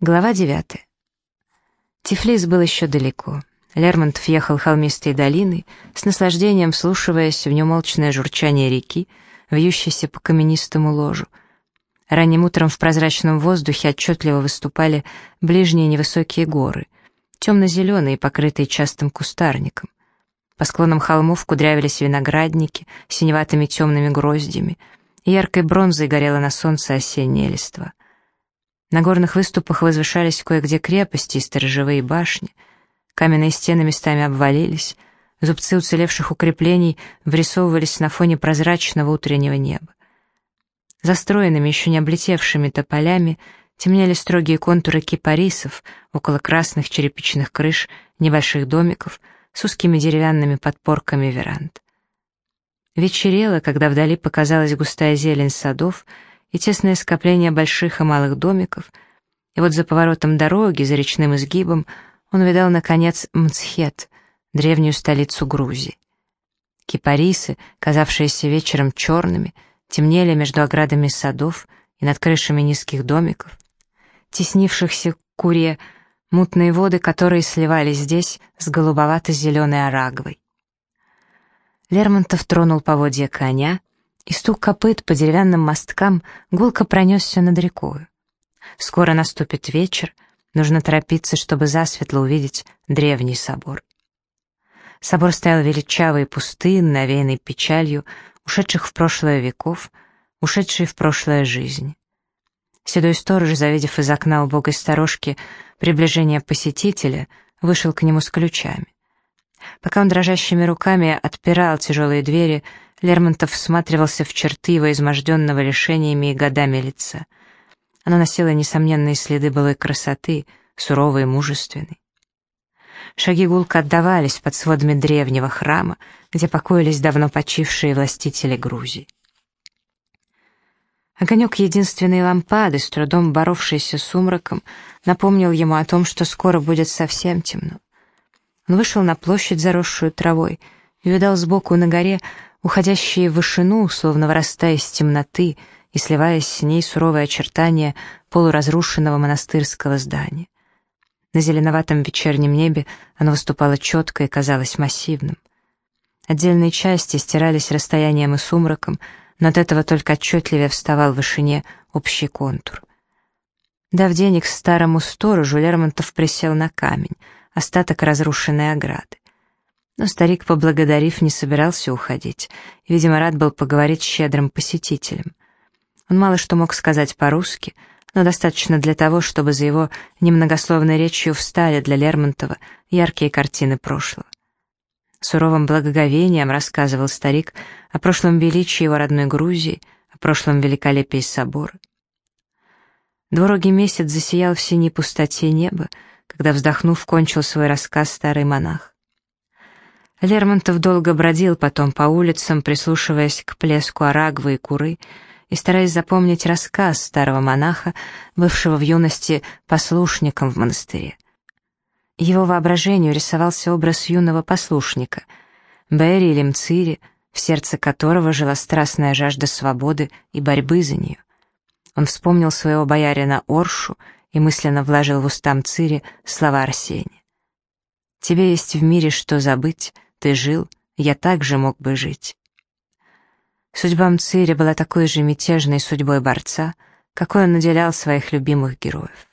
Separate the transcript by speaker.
Speaker 1: Глава 9. Тифлис был еще далеко. Лермонтов ехал холмистой долиной, с наслаждением вслушиваясь в неумолчное журчание реки, вьющейся по каменистому ложу. Ранним утром в прозрачном воздухе отчетливо выступали ближние невысокие горы, темно-зеленые, покрытые частым кустарником. По склонам холмов кудрявились виноградники синеватыми темными гроздями, яркой бронзой горела на солнце осенняя листва. На горных выступах возвышались кое-где крепости и сторожевые башни. Каменные стены местами обвалились, зубцы уцелевших укреплений врисовывались на фоне прозрачного утреннего неба. Застроенными, еще не облетевшими тополями темнели строгие контуры кипарисов около красных черепичных крыш небольших домиков с узкими деревянными подпорками веранд. Вечерело, когда вдали показалась густая зелень садов — и тесное скопление больших и малых домиков, и вот за поворотом дороги, за речным изгибом, он увидал, наконец, Мцхет, древнюю столицу Грузии. Кипарисы, казавшиеся вечером черными, темнели между оградами садов и над крышами низких домиков, теснившихся куре, мутные воды, которые сливались здесь с голубовато-зеленой арагвой. Лермонтов тронул поводья коня, и стук копыт по деревянным мосткам гулко пронесся над рекою. Скоро наступит вечер, нужно торопиться, чтобы засветло увидеть древний собор. Собор стоял величавый и пустынный, навеянный печалью ушедших в прошлое веков, ушедшей в прошлое жизни. Седой сторож, завидев из окна убогой сторожки приближение посетителя, вышел к нему с ключами. Пока он дрожащими руками отпирал тяжелые двери, Лермонтов всматривался в черты его изможденного лишениями и годами лица. Оно носило несомненные следы былой красоты, суровой и мужественной. Шаги гулко отдавались под сводами древнего храма, где покоились давно почившие властители Грузии. Огонек единственной лампады, с трудом боровшийся с сумраком, напомнил ему о том, что скоро будет совсем темно. Он вышел на площадь, заросшую травой, и видал сбоку на горе уходящие в вышину, словно вырастая из темноты и сливаясь с ней суровые очертания полуразрушенного монастырского здания. На зеленоватом вечернем небе оно выступало четко и казалось массивным. Отдельные части стирались расстоянием и сумраком, но от этого только отчетливее вставал в вышине общий контур. Дав денег старому сторожу, Лермонтов присел на камень, остаток разрушенной ограды. Но старик, поблагодарив, не собирался уходить. Видимо, рад был поговорить с щедрым посетителем. Он мало что мог сказать по-русски, но достаточно для того, чтобы за его немногословной речью встали для Лермонтова яркие картины прошлого. Суровым благоговением рассказывал старик о прошлом величии его родной Грузии, о прошлом великолепии собора. Двурогий месяц засиял в синей пустоте неба, когда, вздохнув, кончил свой рассказ старый монах. Лермонтов долго бродил потом по улицам, прислушиваясь к плеску арагвы и куры, и стараясь запомнить рассказ старого монаха, бывшего в юности послушником в монастыре. Его воображению рисовался образ юного послушника, Берри или Мцири, в сердце которого жила страстная жажда свободы и борьбы за нее. Он вспомнил своего боярина Оршу и мысленно вложил в уста Мцири слова Арсения. «Тебе есть в мире что забыть, ты жил, я также мог бы жить. Судьба Мцири была такой же мятежной судьбой борца, какой он наделял своих любимых героев.